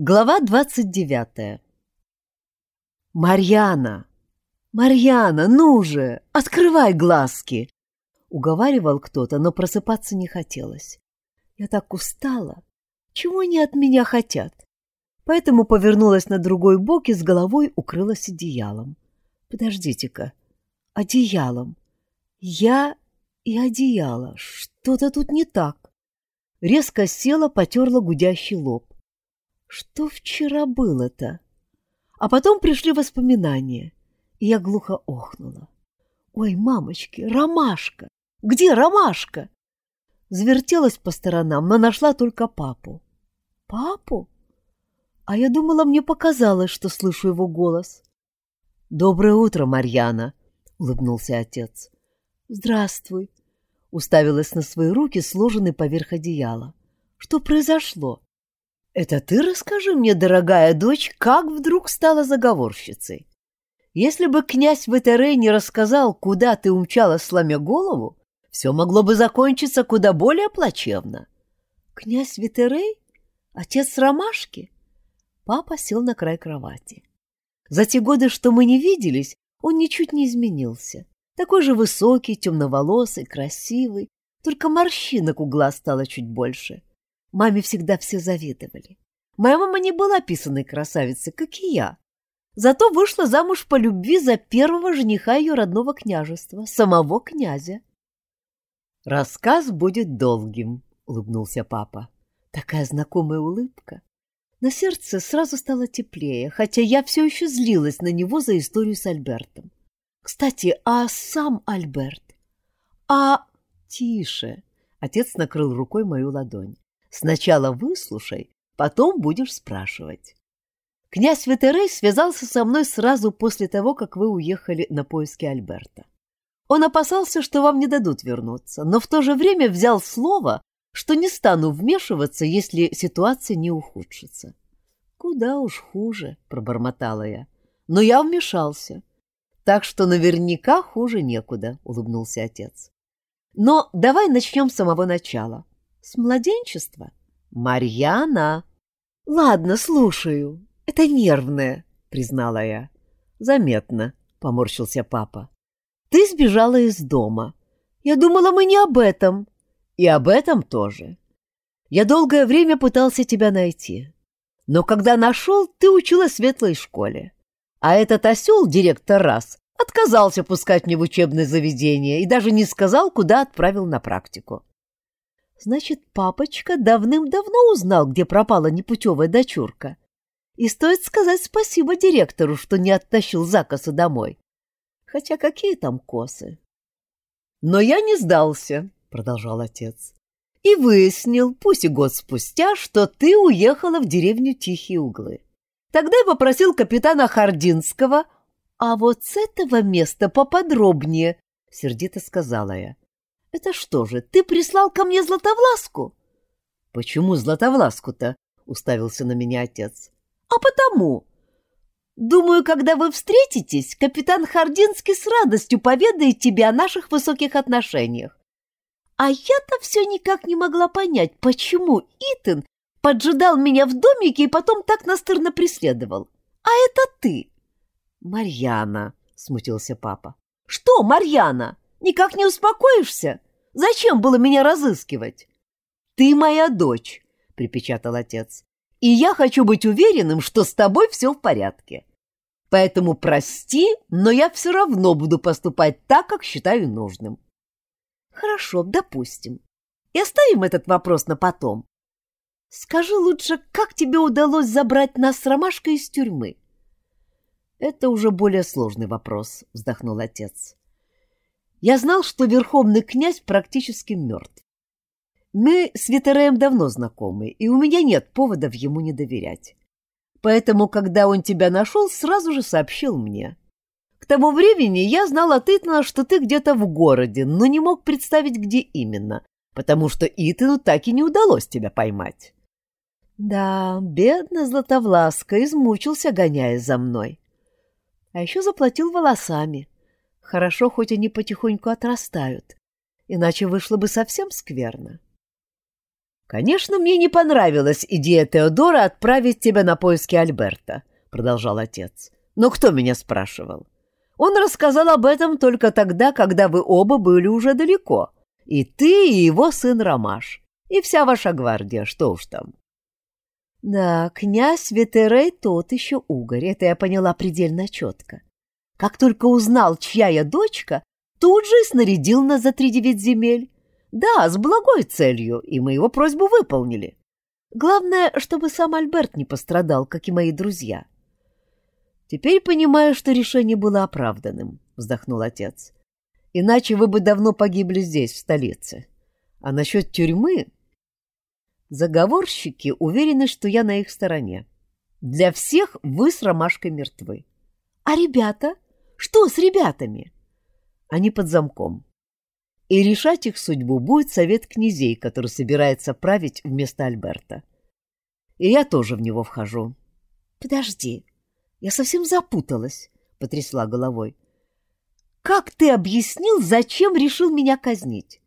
Глава двадцать девятая «Марьяна! Марьяна, ну же, открывай глазки!» Уговаривал кто-то, но просыпаться не хотелось. Я так устала. Чего они от меня хотят? Поэтому повернулась на другой бок и с головой укрылась одеялом. Подождите-ка, одеялом. Я и одеяло. Что-то тут не так. Резко села, потерла гудящий лоб. Что вчера было-то? А потом пришли воспоминания, и я глухо охнула. Ой, мамочки, ромашка! Где ромашка? Завертелась по сторонам, но нашла только папу. Папу? А я думала, мне показалось, что слышу его голос. «Доброе утро, Марьяна!» — улыбнулся отец. «Здравствуй!» — уставилась на свои руки, сложенные поверх одеяла. «Что произошло?» Это ты расскажи мне, дорогая дочь, как вдруг стала заговорщицей? Если бы князь Ветерей не рассказал, куда ты умчала, сломя голову, все могло бы закончиться куда более плачевно. Князь Ветерей? Отец Ромашки? Папа сел на край кровати. За те годы, что мы не виделись, он ничуть не изменился. Такой же высокий, темноволосый, красивый, только морщинок у глаз стало чуть больше. Маме всегда все завидовали. Моя мама не была писаной красавицей, как и я. Зато вышла замуж по любви за первого жениха ее родного княжества, самого князя. «Рассказ будет долгим», — улыбнулся папа. Такая знакомая улыбка. На сердце сразу стало теплее, хотя я все еще злилась на него за историю с Альбертом. Кстати, а сам Альберт? А... Тише. Отец накрыл рукой мою ладонь. Сначала выслушай, потом будешь спрашивать. Князь Ветерей связался со мной сразу после того, как вы уехали на поиски Альберта. Он опасался, что вам не дадут вернуться, но в то же время взял слово, что не стану вмешиваться, если ситуация не ухудшится. «Куда уж хуже», — пробормотала я. «Но я вмешался. Так что наверняка хуже некуда», — улыбнулся отец. «Но давай начнем с самого начала. С младенчества? Марьяна! Ладно, слушаю. Это нервное, признала я. Заметно, поморщился папа. Ты сбежала из дома. Я думала, мы не об этом. И об этом тоже. Я долгое время пытался тебя найти. Но когда нашел, ты училась в светлой школе. А этот осел, директор раз, отказался пускать мне в учебное заведение и даже не сказал, куда отправил на практику. Значит, папочка давным-давно узнал, где пропала непутевая дочурка. И стоит сказать спасибо директору, что не оттащил закосы домой. Хотя какие там косы? Но я не сдался, продолжал отец. И выяснил, пусть и год спустя, что ты уехала в деревню Тихие Углы. Тогда я попросил капитана Хардинского, а вот с этого места поподробнее, сердито сказала я. Это что же, ты прислал ко мне Златовласку? Почему Златовласку-то? Уставился на меня отец. А потому. Думаю, когда вы встретитесь, капитан Хардинский с радостью поведает тебе о наших высоких отношениях. А я-то все никак не могла понять, почему Итан поджидал меня в домике и потом так настырно преследовал. А это ты. Марьяна, смутился папа. Что, Марьяна? Никак не успокоишься? Зачем было меня разыскивать? Ты моя дочь, припечатал отец. И я хочу быть уверенным, что с тобой все в порядке. Поэтому прости, но я все равно буду поступать так, как считаю нужным. Хорошо, допустим. И оставим этот вопрос на потом. Скажи лучше, как тебе удалось забрать нас с Ромашкой из тюрьмы? Это уже более сложный вопрос, вздохнул отец. Я знал, что верховный князь практически мертв. Мы с Витереем давно знакомы, и у меня нет поводов ему не доверять. Поэтому, когда он тебя нашел, сразу же сообщил мне. К тому времени я знал от Итана, что ты где-то в городе, но не мог представить, где именно, потому что Итану так и не удалось тебя поймать. Да, бедная Златовласка измучился, гоняя за мной. А еще заплатил волосами. Хорошо, хоть они потихоньку отрастают, иначе вышло бы совсем скверно. «Конечно, мне не понравилась идея Теодора отправить тебя на поиски Альберта», — продолжал отец. «Но кто меня спрашивал? Он рассказал об этом только тогда, когда вы оба были уже далеко. И ты, и его сын Ромаш, и вся ваша гвардия, что уж там». Да, князь Ветерей тот еще угорь, это я поняла предельно четко. Как только узнал, чья я дочка, тут же снарядил нас за три девять земель да, с благой целью, и мы его просьбу выполнили. Главное, чтобы сам Альберт не пострадал, как и мои друзья. Теперь понимаю, что решение было оправданным, вздохнул отец. Иначе вы бы давно погибли здесь, в столице. А насчет тюрьмы... Заговорщики уверены, что я на их стороне. Для всех вы с Ромашкой мертвы. А ребята? Что с ребятами? Они под замком и решать их судьбу будет совет князей, который собирается править вместо Альберта. И я тоже в него вхожу. — Подожди, я совсем запуталась, — потрясла головой. — Как ты объяснил, зачем решил меня казнить?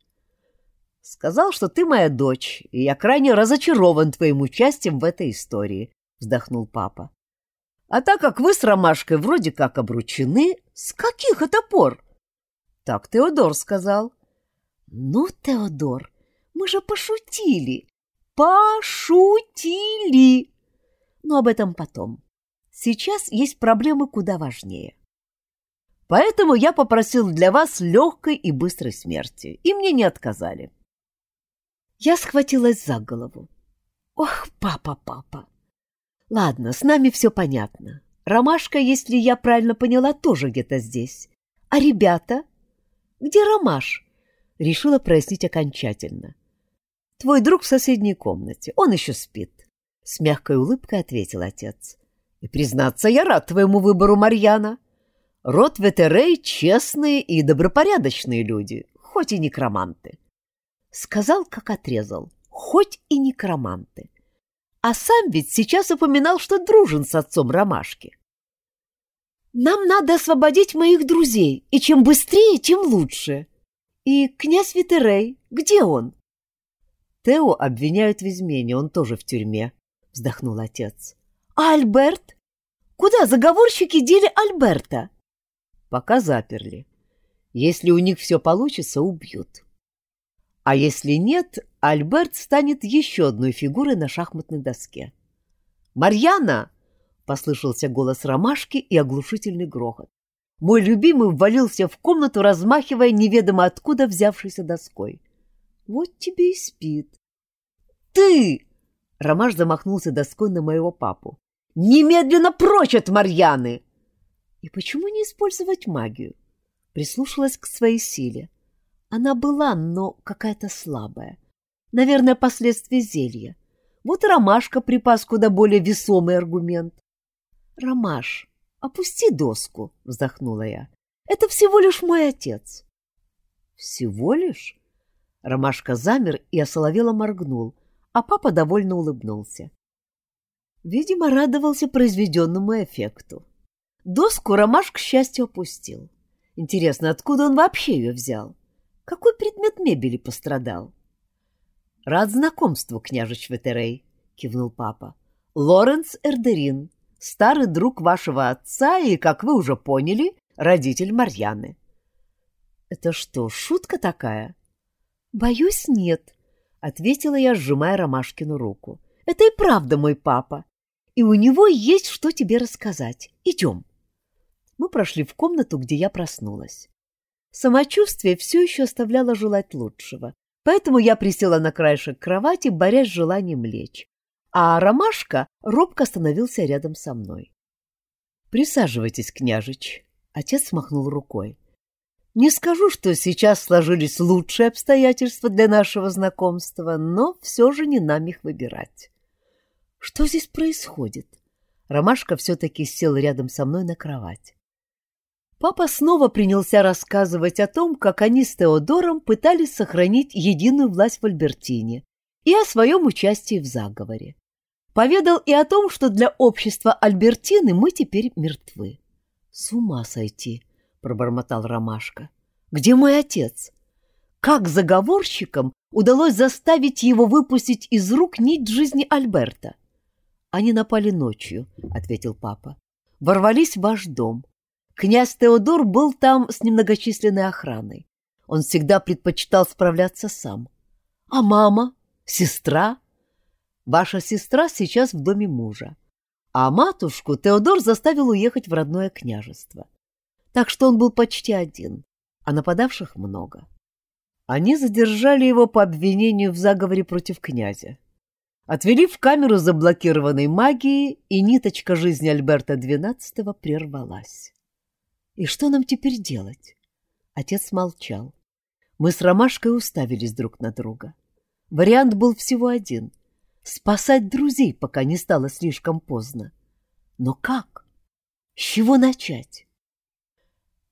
— Сказал, что ты моя дочь, и я крайне разочарован твоим участием в этой истории, — вздохнул папа. — А так как вы с Ромашкой вроде как обручены, с каких это пор? — Так Теодор сказал. — «Ну, Теодор, мы же пошутили! Пошутили!» Но об этом потом. Сейчас есть проблемы куда важнее. Поэтому я попросил для вас легкой и быстрой смерти, и мне не отказали. Я схватилась за голову. Ох, папа, папа! Ладно, с нами все понятно. Ромашка, если я правильно поняла, тоже где-то здесь. А ребята? Где Ромаш? решила прояснить окончательно. «Твой друг в соседней комнате, он еще спит», — с мягкой улыбкой ответил отец. «И, признаться, я рад твоему выбору, Марьяна. Род Ветерей — честные и добропорядочные люди, хоть и некроманты». Сказал, как отрезал, хоть и некроманты. А сам ведь сейчас упоминал, что дружен с отцом Ромашки. «Нам надо освободить моих друзей, и чем быстрее, тем лучше», «И князь Витерей, где он?» «Тео обвиняют в измене, он тоже в тюрьме», — вздохнул отец. «А Альберт? Куда заговорщики дели Альберта?» «Пока заперли. Если у них все получится, убьют. А если нет, Альберт станет еще одной фигурой на шахматной доске». «Марьяна!» — послышался голос ромашки и оглушительный грохот. Мой любимый ввалился в комнату, размахивая неведомо откуда взявшейся доской. Вот тебе и спит. «Ты!» — Ромаш замахнулся доской на моего папу. «Немедленно прочь от Марьяны!» И почему не использовать магию? Прислушалась к своей силе. Она была, но какая-то слабая. Наверное, последствия зелья. Вот ромашка припас куда более весомый аргумент. Ромаш, «Опусти доску», — вздохнула я. «Это всего лишь мой отец». «Всего лишь?» Ромашка замер и осоловело моргнул, а папа довольно улыбнулся. Видимо, радовался произведенному эффекту. Доску Ромаш, к счастью, опустил. Интересно, откуда он вообще ее взял? Какой предмет мебели пострадал? — Рад знакомству, княжич Ветерей, — кивнул папа. — Лоренс Эрдерин, старый друг вашего отца и, как вы уже поняли, родитель Марьяны. Это что, шутка такая? Боюсь, нет, ответила я, сжимая Ромашкину руку. Это и правда мой папа, и у него есть что тебе рассказать. Идем. Мы прошли в комнату, где я проснулась. Самочувствие все еще оставляло желать лучшего, поэтому я присела на краешек кровати, борясь с желанием лечь а Ромашка робко остановился рядом со мной. «Присаживайтесь, княжич», — отец махнул рукой. «Не скажу, что сейчас сложились лучшие обстоятельства для нашего знакомства, но все же не нам их выбирать». «Что здесь происходит?» Ромашка все-таки сел рядом со мной на кровать. Папа снова принялся рассказывать о том, как они с Теодором пытались сохранить единую власть в Альбертине и о своем участии в заговоре. Поведал и о том, что для общества Альбертины мы теперь мертвы. — С ума сойти! — пробормотал Ромашка. — Где мой отец? как заговорщикам удалось заставить его выпустить из рук нить жизни Альберта. «Они напали ночью», — ответил папа. «Ворвались в ваш дом. Князь Теодор был там с немногочисленной охраной. Он всегда предпочитал справляться сам. А мама? Сестра? Ваша сестра сейчас в доме мужа. А матушку Теодор заставил уехать в родное княжество. Так что он был почти один, а нападавших много. Они задержали его по обвинению в заговоре против князя. Отвели в камеру заблокированной магией, и ниточка жизни Альберта XII прервалась. «И что нам теперь делать?» Отец молчал. Мы с Ромашкой уставились друг на друга. Вариант был всего один — спасать друзей, пока не стало слишком поздно. Но как? С чего начать?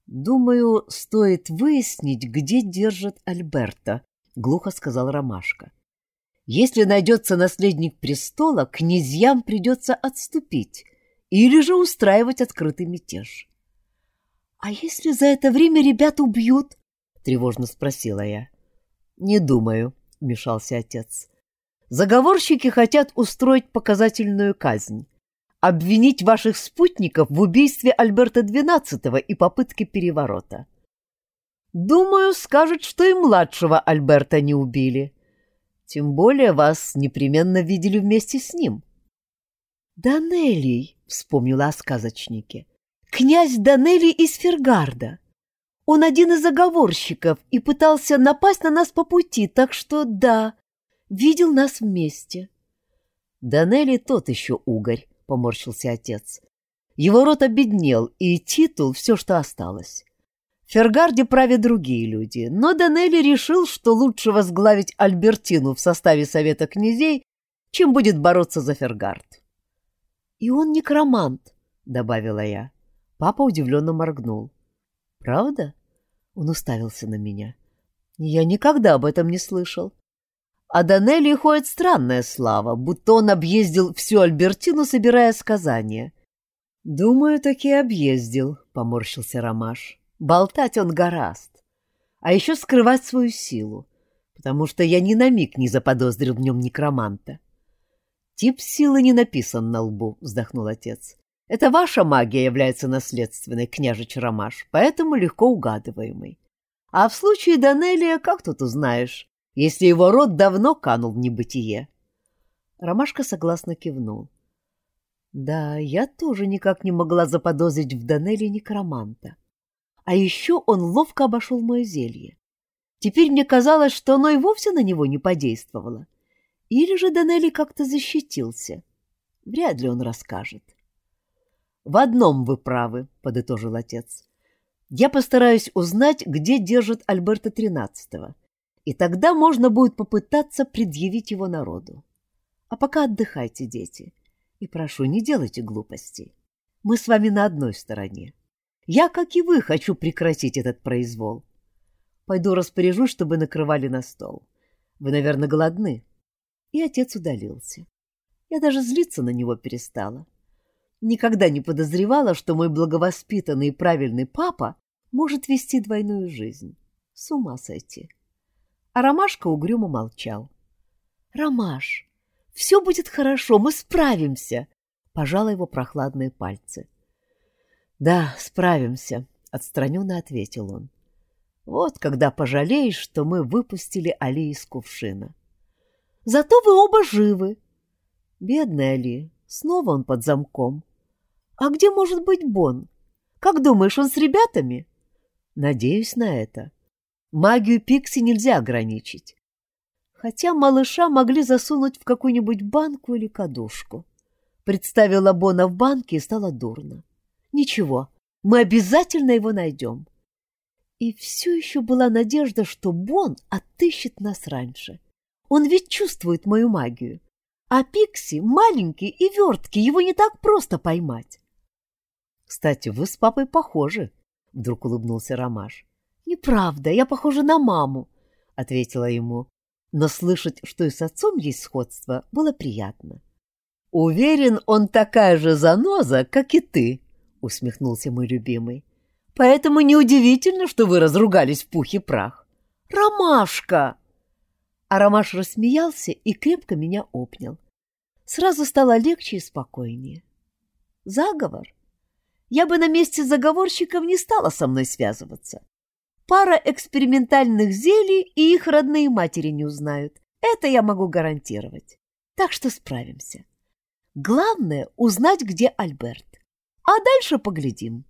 «Думаю, стоит выяснить, где держит Альберта», — глухо сказал Ромашка. «Если найдется наследник престола, князьям придется отступить или же устраивать открытый мятеж». «А если за это время ребят убьют?» — тревожно спросила я. «Не думаю», — вмешался отец. «Заговорщики хотят устроить показательную казнь обвинить ваших спутников в убийстве Альберта XII и попытке переворота. Думаю, скажут, что и младшего Альберта не убили. Тем более вас непременно видели вместе с ним. «Данелий», — вспомнила о сказочнике, — «князь Данелий из Фергарда. Он один из заговорщиков и пытался напасть на нас по пути, так что да, видел нас вместе». Данелий тот еще угорь, поморщился отец. Его род обеднел, и титул — все, что осталось. В Фергарде правят другие люди, но Данелли решил, что лучше возглавить Альбертину в составе Совета князей, чем будет бороться за Фергард. «И он некромант», — добавила я. Папа удивленно моргнул. «Правда?» — он уставился на меня. «Я никогда об этом не слышал. О Данелии ходит странная слава, будто он объездил всю Альбертину, собирая сказания. «Думаю, таки объездил», — поморщился Ромаш. «Болтать он гораст. А еще скрывать свою силу, потому что я ни на миг не заподозрил в нем некроманта». «Тип силы не написан на лбу», — вздохнул отец. «Это ваша магия является наследственной, княжич Ромаш, поэтому легко угадываемой. А в случае Данелия, как тут узнаешь, если его род давно канул в небытие. Ромашка согласно кивнул. Да, я тоже никак не могла заподозрить в Данеле некроманта. А еще он ловко обошел мое зелье. Теперь мне казалось, что оно и вовсе на него не подействовало. Или же Данелли как-то защитился. Вряд ли он расскажет. — В одном вы правы, — подытожил отец. — Я постараюсь узнать, где держат Альберта Тринадцатого, и тогда можно будет попытаться предъявить его народу. А пока отдыхайте, дети, и прошу, не делайте глупостей. Мы с вами на одной стороне. Я, как и вы, хочу прекратить этот произвол. Пойду распоряжусь, чтобы накрывали на стол. Вы, наверное, голодны. И отец удалился. Я даже злиться на него перестала. Никогда не подозревала, что мой благовоспитанный и правильный папа может вести двойную жизнь. С ума сойти. А Ромашка угрюмо молчал. — Ромаш, все будет хорошо, мы справимся, — пожала его прохладные пальцы. — Да, справимся, — отстраненно ответил он. — Вот когда пожалеешь, что мы выпустили Али из кувшина. — Зато вы оба живы. — Бедный Али, снова он под замком. — А где может быть Бон? Как думаешь, он с ребятами? — Надеюсь на это. — Магию Пикси нельзя ограничить. Хотя малыша могли засунуть в какую-нибудь банку или кадушку. Представила Бона в банке и стало дурно. Ничего, мы обязательно его найдем. И все еще была надежда, что Бон отыщет нас раньше. Он ведь чувствует мою магию. А Пикси маленький и верткий, его не так просто поймать. — Кстати, вы с папой похожи, — вдруг улыбнулся Ромаш. «Неправда, я похожа на маму», — ответила ему. Но слышать, что и с отцом есть сходство, было приятно. «Уверен, он такая же заноза, как и ты», — усмехнулся мой любимый. «Поэтому неудивительно, что вы разругались в пух и прах. Ромашка!» А Ромаш рассмеялся и крепко меня обнял. Сразу стало легче и спокойнее. Заговор? Я бы на месте заговорщиков не стала со мной связываться. Пара экспериментальных зелий, и их родные матери не узнают. Это я могу гарантировать. Так что справимся. Главное — узнать, где Альберт. А дальше поглядим.